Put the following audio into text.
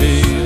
be